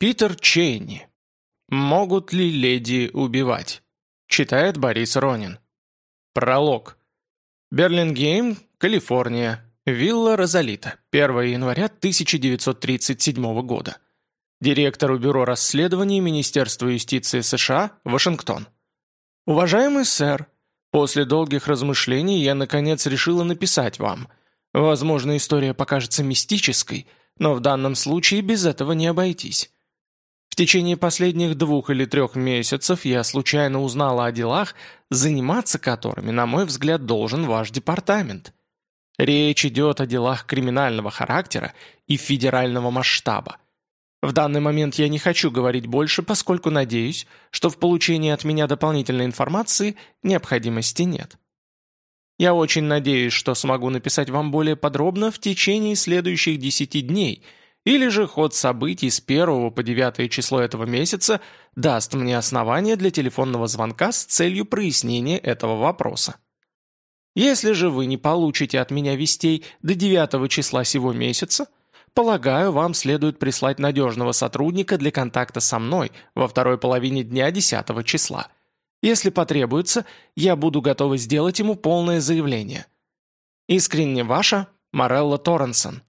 Питер Чейни. «Могут ли леди убивать?» Читает Борис Ронин. Пролог. Берлингейм, Калифорния. Вилла Розалита. 1 января 1937 года. Директору Бюро расследований Министерства юстиции США, Вашингтон. Уважаемый сэр, после долгих размышлений я наконец решила написать вам. Возможно, история покажется мистической, но в данном случае без этого не обойтись. Течение последних двух или трех месяцев я случайно узнала о делах, заниматься которыми, на мой взгляд, должен ваш департамент. Речь идет о делах криминального характера и федерального масштаба. В данный момент я не хочу говорить больше, поскольку надеюсь, что в получении от меня дополнительной информации необходимости нет. Я очень надеюсь, что смогу написать вам более подробно в течение следующих 10 дней – или же ход событий с 1 по 9 число этого месяца даст мне основание для телефонного звонка с целью прояснения этого вопроса. Если же вы не получите от меня вестей до 9 числа сего месяца, полагаю, вам следует прислать надежного сотрудника для контакта со мной во второй половине дня 10 числа. Если потребуется, я буду готова сделать ему полное заявление. Искренне ваша, Морелла Торренсон.